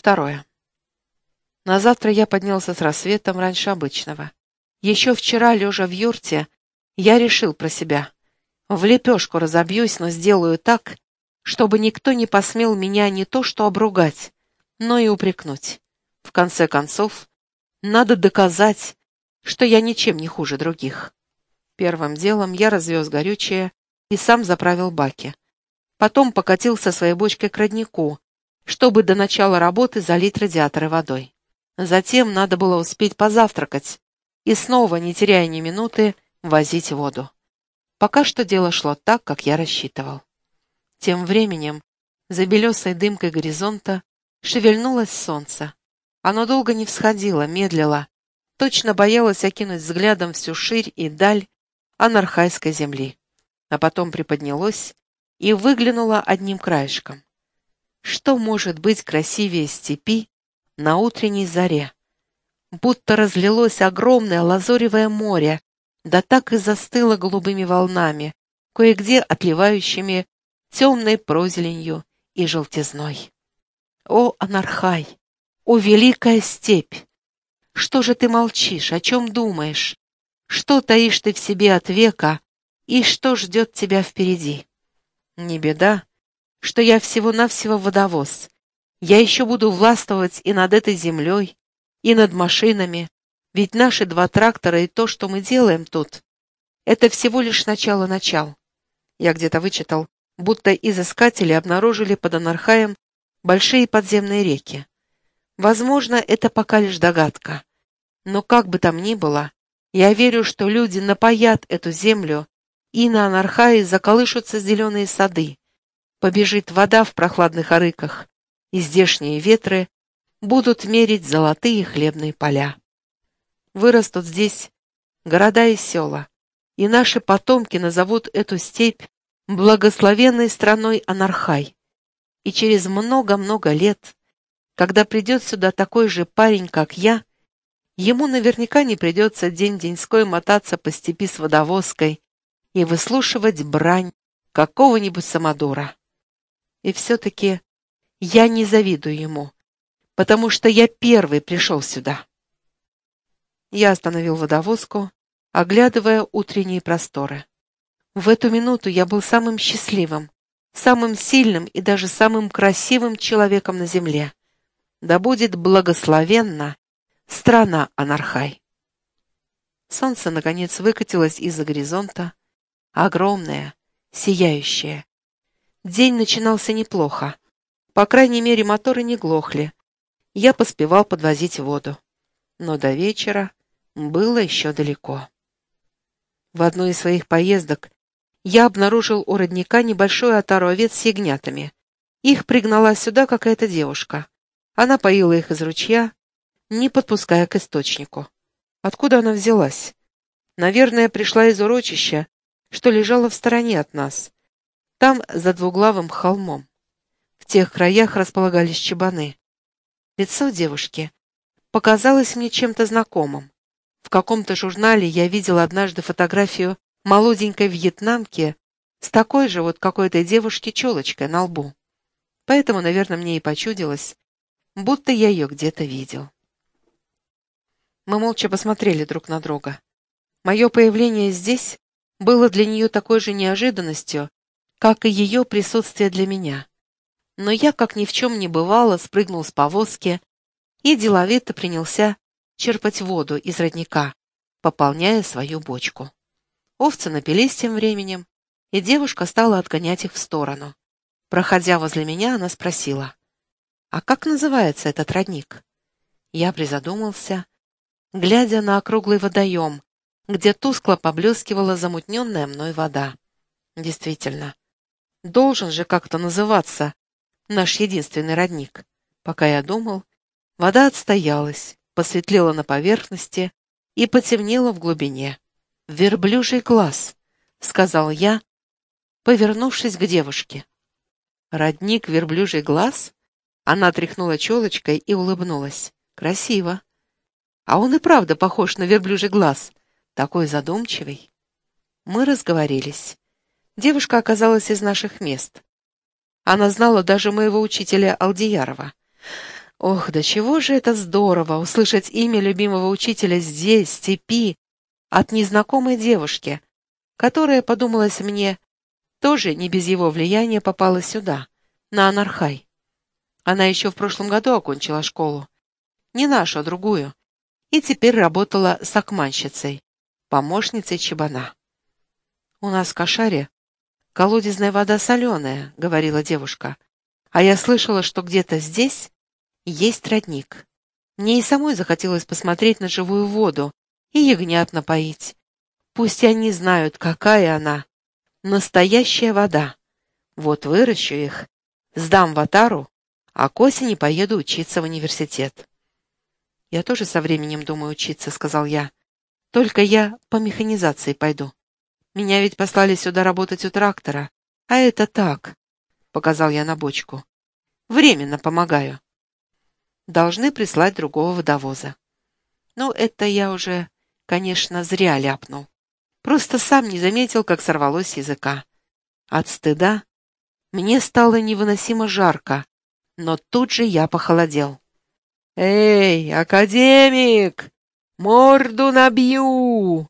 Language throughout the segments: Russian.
Второе. На завтра я поднялся с рассветом раньше обычного. Еще вчера, лежа в юрте, я решил про себя. В лепешку разобьюсь, но сделаю так, чтобы никто не посмел меня не то что обругать, но и упрекнуть. В конце концов, надо доказать, что я ничем не хуже других. Первым делом я развез горючее и сам заправил баки. Потом покатился своей бочкой к роднику, чтобы до начала работы залить радиаторы водой. Затем надо было успеть позавтракать и снова, не теряя ни минуты, возить воду. Пока что дело шло так, как я рассчитывал. Тем временем за белесой дымкой горизонта шевельнулось солнце. Оно долго не всходило, медлило, точно боялось окинуть взглядом всю ширь и даль анархайской земли. А потом приподнялось и выглянуло одним краешком. Что может быть красивее степи на утренней заре? Будто разлилось огромное лазоревое море, да так и застыло голубыми волнами, кое-где отливающими темной прозеленью и желтизной. О, Анархай! О, великая степь! Что же ты молчишь, о чем думаешь? Что таишь ты в себе от века, и что ждет тебя впереди? Не беда, что я всего-навсего водовоз. Я еще буду властвовать и над этой землей, и над машинами, ведь наши два трактора и то, что мы делаем тут, это всего лишь начало-начал. Я где-то вычитал, будто изыскатели обнаружили под Анархаем большие подземные реки. Возможно, это пока лишь догадка. Но как бы там ни было, я верю, что люди напоят эту землю, и на Анархае заколышутся зеленые сады, побежит вода в прохладных арыках, и здешние ветры будут мерить золотые хлебные поля. Вырастут здесь города и села, и наши потомки назовут эту степь благословенной страной Анархай. И через много-много лет, когда придет сюда такой же парень, как я, ему наверняка не придется день-деньской мотаться по степи с водовозкой и выслушивать брань какого-нибудь самодура. И все-таки я не завидую ему, потому что я первый пришел сюда. Я остановил водовозку, оглядывая утренние просторы. В эту минуту я был самым счастливым, самым сильным и даже самым красивым человеком на земле. Да будет благословенна страна Анархай. Солнце, наконец, выкатилось из-за горизонта, огромное, сияющее. День начинался неплохо. По крайней мере, моторы не глохли. Я поспевал подвозить воду. Но до вечера было еще далеко. В одной из своих поездок я обнаружил у родника небольшой отару овец с ягнятами. Их пригнала сюда какая-то девушка. Она поила их из ручья, не подпуская к источнику. Откуда она взялась? Наверное, пришла из урочища, что лежало в стороне от нас. Там, за двуглавым холмом. В тех краях располагались чабаны. Лицо девушки показалось мне чем-то знакомым. В каком-то журнале я видел однажды фотографию молоденькой вьетнамки с такой же вот какой-то девушки челочкой на лбу. Поэтому, наверное, мне и почудилось, будто я ее где-то видел. Мы молча посмотрели друг на друга. Мое появление здесь было для нее такой же неожиданностью, как и ее присутствие для меня. Но я, как ни в чем не бывало, спрыгнул с повозки и деловито принялся черпать воду из родника, пополняя свою бочку. Овцы напились тем временем, и девушка стала отгонять их в сторону. Проходя возле меня, она спросила, «А как называется этот родник?» Я призадумался, глядя на округлый водоем, где тускло поблескивала замутненная мной вода. Действительно, должен же как-то называться наш единственный родник. Пока я думал, вода отстоялась, посветлела на поверхности и потемнела в глубине. «Верблюжий глаз», — сказал я, повернувшись к девушке. «Родник верблюжий глаз?» Она тряхнула челочкой и улыбнулась. «Красиво. А он и правда похож на верблюжий глаз. Такой задумчивый». Мы разговорились. Девушка оказалась из наших мест. Она знала даже моего учителя Алдиярова. Ох, да чего же это здорово услышать имя любимого учителя здесь, в степи, от незнакомой девушки, которая, подумалось мне, тоже не без его влияния попала сюда, на Анархай. Она еще в прошлом году окончила школу. Не нашу, а другую. И теперь работала с окманщицей, помощницей чебана. «У нас в Кошаре колодезная вода соленая», — говорила девушка. «А я слышала, что где-то здесь есть родник. Мне и самой захотелось посмотреть на живую воду и ягнят напоить. Пусть они знают, какая она. Настоящая вода. Вот выращу их, сдам в Атару, а к осени поеду учиться в университет. «Я тоже со временем думаю учиться», — сказал я. «Только я по механизации пойду. Меня ведь послали сюда работать у трактора, а это так», — показал я на бочку. «Временно помогаю. Должны прислать другого водовоза». Ну, это я уже, конечно, зря ляпнул. Просто сам не заметил, как сорвалось языка. От стыда мне стало невыносимо жарко, но тут же я похолодел. «Эй, академик! Морду набью!» —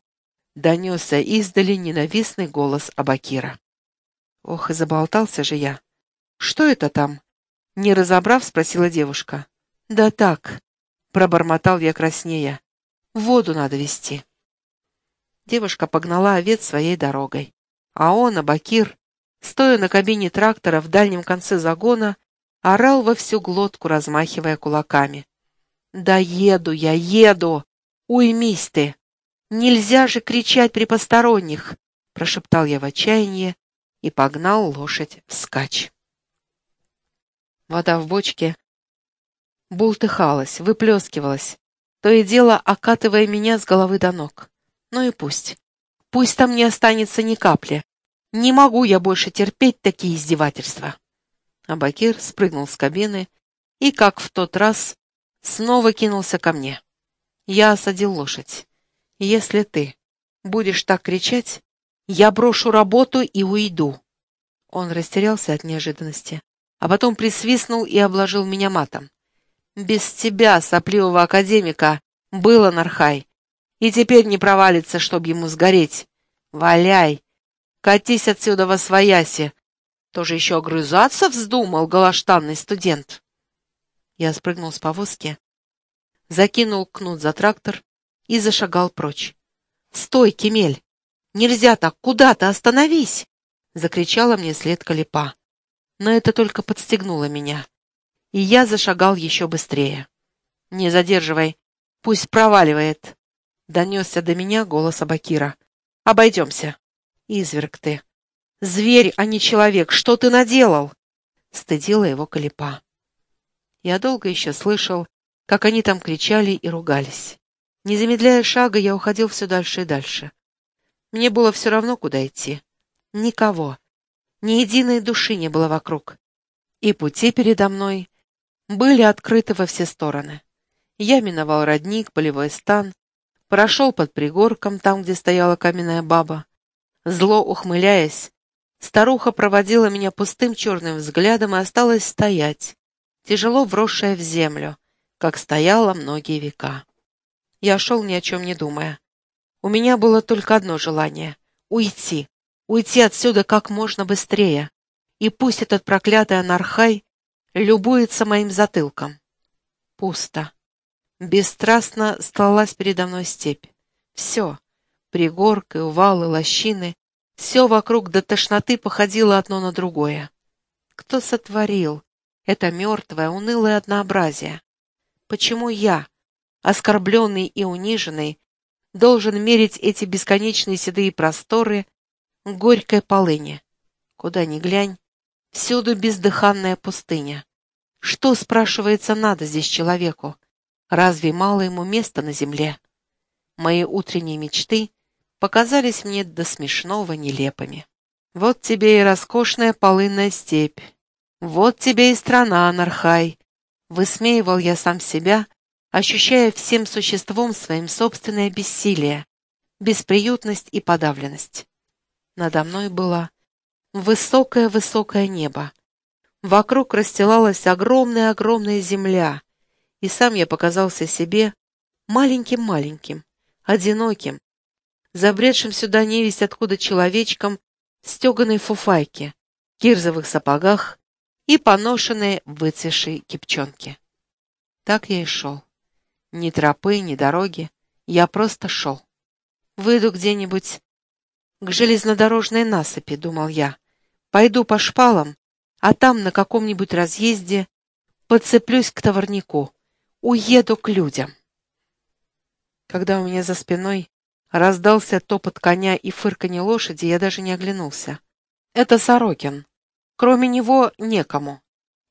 донесся издали ненавистный голос Абакира. Ох, и заболтался же я. «Что это там?» — не разобрав, спросила девушка. «Да так», — пробормотал я краснея. «Воду надо вести». Девушка погнала овец своей дорогой, а он, Абакир, стоя на кабине трактора в дальнем конце загона, орал во всю глотку, размахивая кулаками. «Да еду я, еду! Уймись ты! Нельзя же кричать при посторонних!» — прошептал я в отчаянии и погнал лошадь вскачь. Вода в бочке бултыхалась, выплескивалась, то и дело окатывая меня с головы до ног. Ну и пусть. Пусть там не останется ни капли. Не могу я больше терпеть такие издевательства. Абакир спрыгнул с кабины и, как в тот раз, снова кинулся ко мне. Я осадил лошадь. «Если ты будешь так кричать, я брошу работу и уйду». Он растерялся от неожиданности, а потом присвистнул и обложил меня матом. «Без тебя, сопливого академика, было Нархай, и теперь не провалится, чтоб ему сгореть. Валяй! Катись отсюда во свояси! Тоже еще огрызаться вздумал голоштанный студент!» Я спрыгнул с повозки, закинул кнут за трактор и зашагал прочь. «Стой, Кемель! Нельзя так! Куда ты? Остановись!» — закричала мне след Калипа. Но это только подстегнуло меня. И я зашагал еще быстрее. «Не задерживай! Пусть проваливает!» — донесся до меня голос Абакира. «Обойдемся!» «Изверг ты! Зверь, а не человек! Что ты наделал?» Стыдила его Калипа. Я долго еще слышал, как они там кричали и ругались. Не замедляя шага, я уходил все дальше и дальше. Мне было все равно, куда идти. Никого. Ни единой души не было вокруг. И пути передо мной были открыты во все стороны. Я миновал родник, полевой стан, прошел под пригорком, там, где стояла каменная баба. Зло ухмыляясь, старуха проводила меня пустым черным взглядом и осталась стоять, тяжело вросшая в землю, как стояла многие века. Я шел ни о чем не думая. У меня было только одно желание — уйти, уйти отсюда как можно быстрее, и пусть этот проклятый анархай любуется моим затылком. Пусто. Бесстрастно стлалась передо мной степь. Все — пригорки, увалы, лощины — все вокруг до тошноты походило одно на другое. Кто сотворил это мертвое, унылое однообразие. Почему я, оскорбленный и униженный, должен мерить эти бесконечные седые просторы горькой полыни? Куда ни глянь, всюду бездыханная пустыня. Что, спрашивается, надо здесь человеку? Разве мало ему места на земле? Мои утренние мечты показались мне до смешного нелепыми. Вот тебе и роскошная полынная степь, «Вот тебе и страна, Нархай!» Высмеивал я сам себя, ощущая всем существом своим собственное бессилие, бесприютность и подавленность. Надо мной было высокое-высокое небо. Вокруг расстилалась огромная-огромная земля, и сам я показался себе маленьким-маленьким, одиноким, забредшим сюда невесть откуда человечком в стеганой фуфайке, кирзовых сапогах и поношенной выцвешей кипчонке. Так я и шел. Ни тропы, ни дороги, я просто шел. Выйду где-нибудь к железнодорожной насыпи, думал я. Пойду по шпалам, а там на каком-нибудь разъезде подцеплюсь к товарнику, уеду к людям. Когда у меня за спиной раздался топот коня и фырканье лошади, я даже не оглянулся. Это Сорокин. Кроме него некому.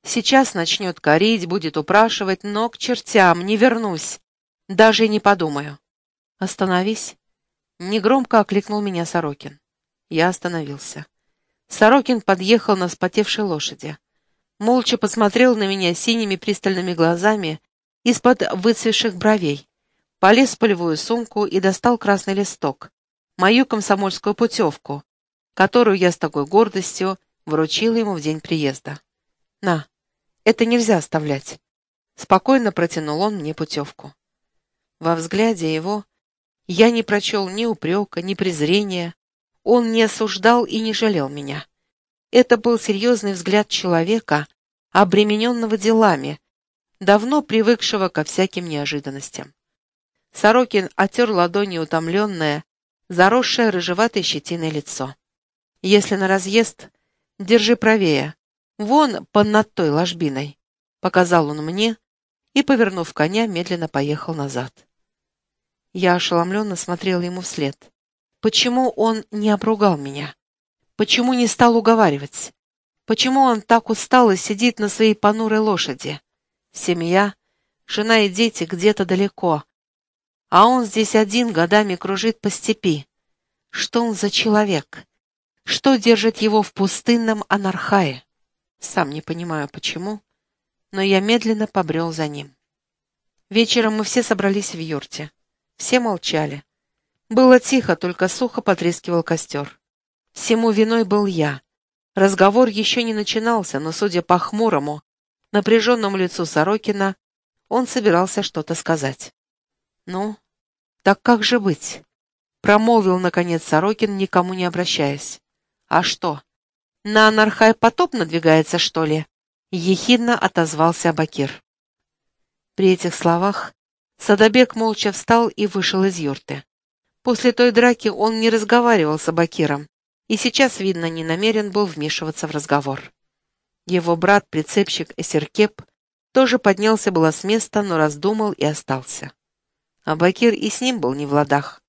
Сейчас начнет корить, будет упрашивать, но к чертям не вернусь. Даже не подумаю. Остановись. Негромко окликнул меня Сорокин. Я остановился. Сорокин подъехал на вспотевшей лошади. Молча посмотрел на меня синими пристальными глазами из-под выцвевших бровей. Полез в полевую сумку и достал красный листок, мою комсомольскую путевку, которую я с такой гордостью вручила ему в день приезда. «На, это нельзя оставлять». Спокойно протянул он мне путевку. Во взгляде его я не прочел ни упрека, ни презрения. Он не осуждал и не жалел меня. Это был серьезный взгляд человека, обремененного делами, давно привыкшего ко всяким неожиданностям. Сорокин отер ладонью утомленное, заросшее рыжеватой щетиной лицо. «Если на разъезд, держи правее, вон под над той ложбиной», — показал он мне и, повернув коня, медленно поехал назад. Я ошеломленно смотрел ему вслед. Почему он не обругал меня? Почему не стал уговаривать? Почему он так устал и сидит на своей понурой лошади? Семья, жена и дети где-то далеко, а он здесь один годами кружит по степи. Что он за человек? Что держит его в пустынном анархае? Сам не понимаю, почему, но я медленно побрел за ним. Вечером мы все собрались в юрте. Все молчали. Было тихо, только сухо потрескивал костер. Всему виной был я. Разговор еще не начинался, но, судя по хмурому, напряженному лицу Сорокина, он собирался что-то сказать. «Ну, так как же быть?» — промолвил, наконец, Сорокин, никому не обращаясь. «А что, на анархай потоп надвигается, что ли?» — ехидно отозвался Бакир. При этих словах Садобек молча встал и вышел из юрты. После той драки он не разговаривал с Абакиром, и сейчас, видно, не намерен был вмешиваться в разговор. Его брат, прицепщик Эсеркеп, тоже поднялся было с места, но раздумал и остался. Абакир и с ним был не в ладах.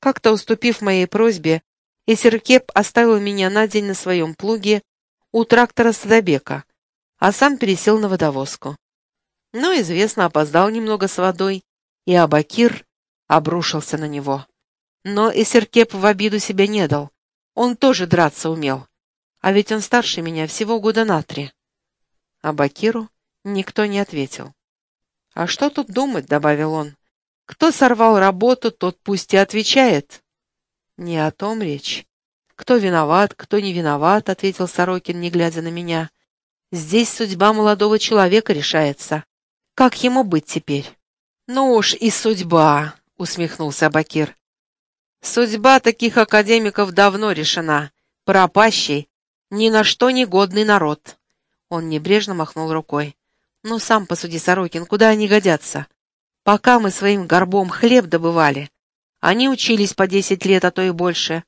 Как-то уступив моей просьбе, Эсеркеп оставил меня на день на своем плуге у трактора Садобека, а сам пересел на водовозку. Но, известно, опоздал немного с водой, и Абакир обрушился на него. Но Эсеркеп в обиду себя не дал. Он тоже драться умел. А ведь он старше меня всего года на три. Абакиру никто не ответил. «А что тут думать?» — добавил он. «Кто сорвал работу, тот пусть и отвечает». «Не о том речь. Кто виноват, кто не виноват», — ответил Сорокин, не глядя на меня. «Здесь судьба молодого человека решается. Как ему быть теперь?» «Ну уж и судьба», — усмехнулся Бакир. «Судьба таких академиков давно решена. Пропащий, ни на что не годный народ». Он небрежно махнул рукой. «Ну, сам посуди, Сорокин, куда они годятся? Пока мы своим горбом хлеб добывали, они учились по десять лет, а то и больше.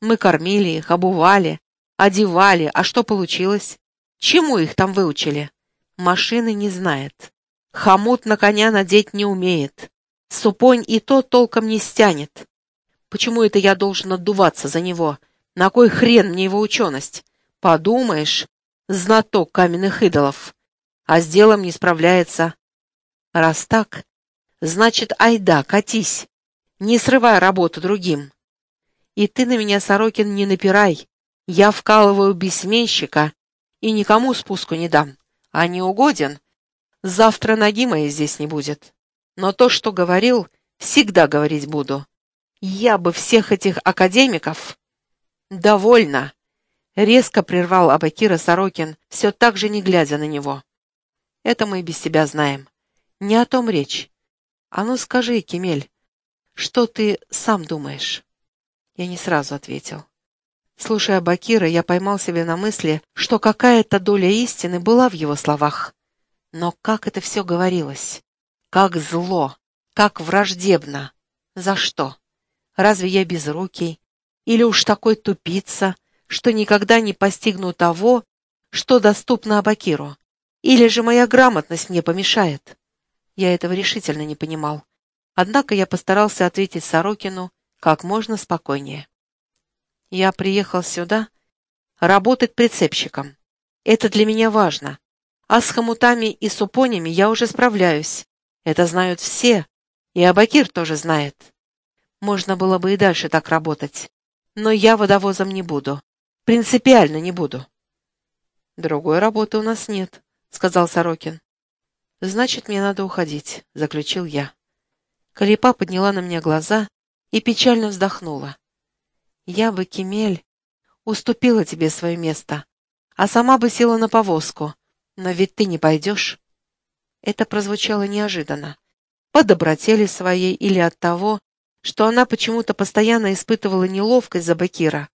Мы кормили их, обували, одевали, а что получилось? Чему их там выучили? Машины не знает. Хомут на коня надеть не умеет. Супонь и то толком не стянет. Почему это я должен отдуваться за него? На кой хрен мне его ученость? Подумаешь, знаток каменных идолов. А с делом не справляется. Раз так, значит, айда, катись. Не срывай работу другим. И ты на меня, Сорокин, не напирай. Я вкалываю бессменщика и никому спуску не дам. А не угоден, Завтра ноги моей здесь не будет. Но то, что говорил, всегда говорить буду. Я бы всех этих академиков... Довольно. Резко прервал Абакира Сорокин, все так же не глядя на него. Это мы и без тебя знаем. Не о том речь. А ну скажи, Кемель, что ты сам думаешь?» Я не сразу ответил. Слушая Бакира, я поймал себя на мысли, что какая-то доля истины была в его словах. Но как это все говорилось? Как зло, как враждебно. За что? Разве я безрукий? Или уж такой тупица, что никогда не постигну того, что доступно Абакиру? Или же моя грамотность мне помешает? Я этого решительно не понимал. Однако я постарался ответить Сорокину как можно спокойнее. Я приехал сюда работать прицепщиком. Это для меня важно. А с хомутами и супонями я уже справляюсь. Это знают все, и Абакир тоже знает. Можно было бы и дальше так работать. Но я водовозом не буду. Принципиально не буду. «Другой работы у нас нет», — сказал Сорокин. «Значит, мне надо уходить», — заключил я. Калипа подняла на меня глаза и печально вздохнула. «Я бы, Кемель, уступила тебе свое место, а сама бы села на повозку, но ведь ты не пойдешь». Это прозвучало неожиданно. По доброте своей или от того, что она почему-то постоянно испытывала неловкость за Бакира.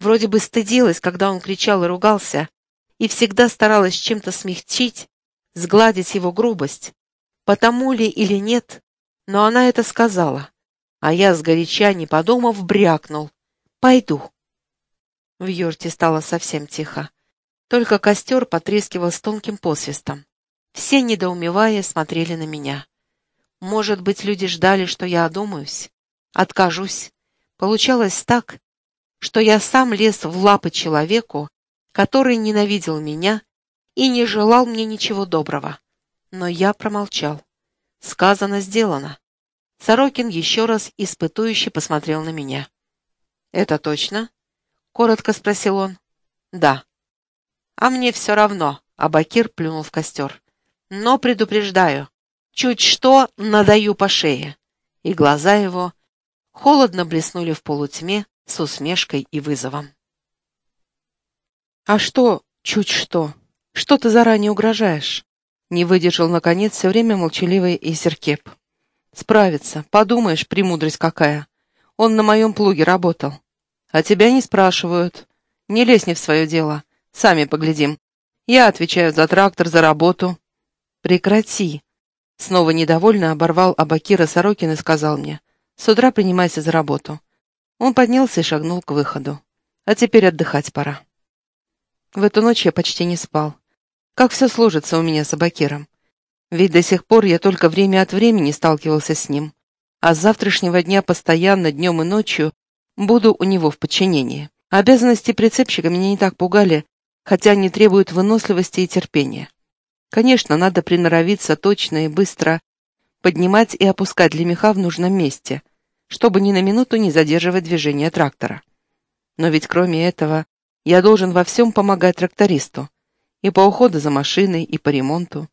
Вроде бы стыдилась, когда он кричал и ругался, и всегда старалась чем-то смягчить, сгладить его грубость. Потому ли или нет, но она это сказала, а я сгоряча, не подумав, брякнул. «Пойду». В юрте стало совсем тихо. Только костер потрескивал с тонким посвистом. Все, недоумевая, смотрели на меня. Может быть, люди ждали, что я одумаюсь? Откажусь. Получалось так, что я сам лез в лапы человеку, который ненавидел меня и не желал мне ничего доброго. Но я промолчал. Сказано, сделано. Сорокин еще раз испытующе посмотрел на меня. «Это точно?» — коротко спросил он. «Да». «А мне все равно», — Абакир плюнул в костер. «Но предупреждаю, чуть что надаю по шее». И глаза его холодно блеснули в полутьме с усмешкой и вызовом. «А что, чуть что? Что ты заранее угрожаешь?» Не выдержал, наконец, все время молчаливый Изеркеп. «Справится. Подумаешь, премудрость какая. Он на моем плуге работал. А тебя не спрашивают. Не лезь не в свое дело. Сами поглядим. Я отвечаю за трактор, за работу». «Прекрати!» Снова недовольно оборвал Абакира Сорокин и сказал мне. «С утра принимайся за работу». Он поднялся и шагнул к выходу. «А теперь отдыхать пора». В эту ночь я почти не спал. Как все сложится у меня с Абакиром. Ведь до сих пор я только время от времени сталкивался с ним, а с завтрашнего дня постоянно, днем и ночью, буду у него в подчинении. Обязанности прицепщика меня не так пугали, хотя они требуют выносливости и терпения. Конечно, надо приноровиться точно и быстро поднимать и опускать лемеха в нужном месте, чтобы ни на минуту не задерживать движение трактора. Но ведь кроме этого, я должен во всем помогать трактористу, и по уходу за машиной, и по ремонту.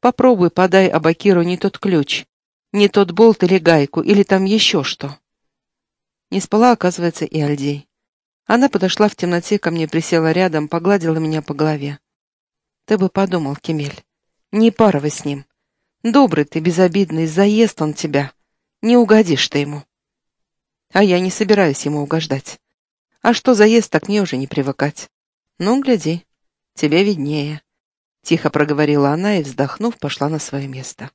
Попробуй подай Абакиру не тот ключ, не тот болт или гайку, или там еще что. Не спала, оказывается, и Альдей. Она подошла в темноте ко мне, присела рядом, погладила меня по голове. Ты бы подумал, Кемель, не паровай с ним. Добрый ты, безобидный, заест он тебя. Не угодишь ты ему. А я не собираюсь ему угождать. А что заест, так мне уже не привыкать. Ну, гляди, тебе виднее. Тихо проговорила она и, вздохнув, пошла на свое место.